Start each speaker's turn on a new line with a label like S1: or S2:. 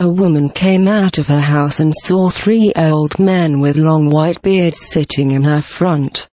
S1: A woman came out of her house and saw three old men with long white beards sitting in her front.